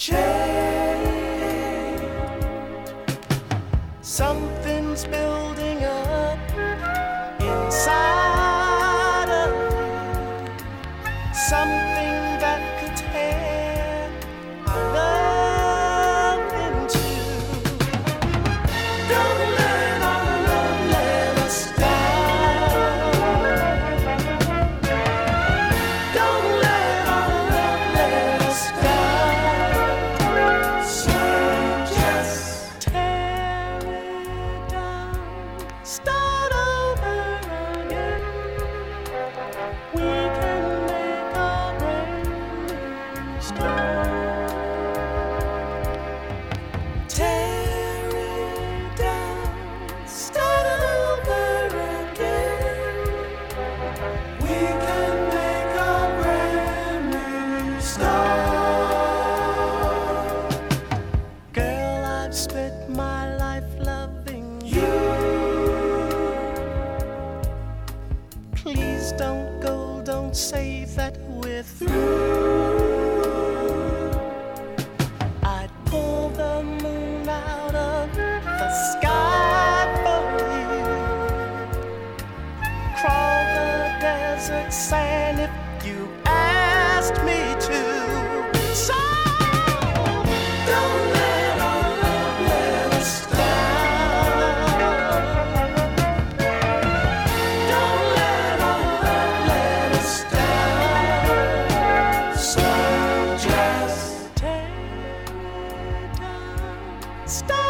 change. Something's building up inside of me. Something. my life loving you. Please don't go, don't say that we're through. I'd pull the moon out of the sky for you. Crawl the desert sand if you asked me to. So stop.